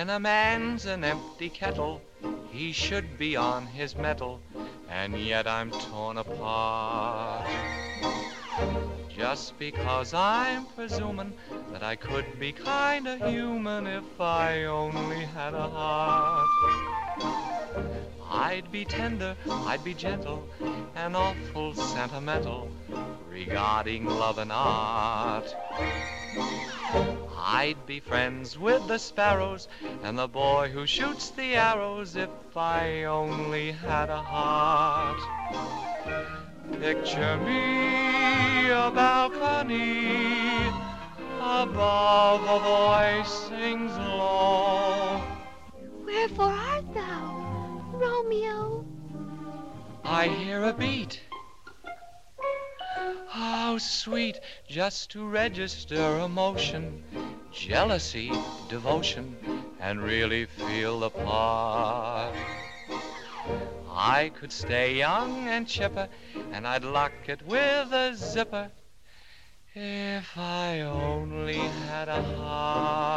When a man's an empty kettle, he should be on his mettle, and yet I'm torn apart. Just because I'm presuming that I could be kinda human if I only had a heart. I'd be tender, I'd be gentle, and awful sentimental regarding love and art. I'd be friends with the sparrows and the boy who shoots the arrows if I only had a heart. Picture me a balcony above a voice sings low. Wherefore art thou, Romeo? I hear a beat. How sweet just to register emotion, jealousy, devotion, and really feel the part. I could stay young and chipper, and I'd lock it with a zipper if I only had a heart.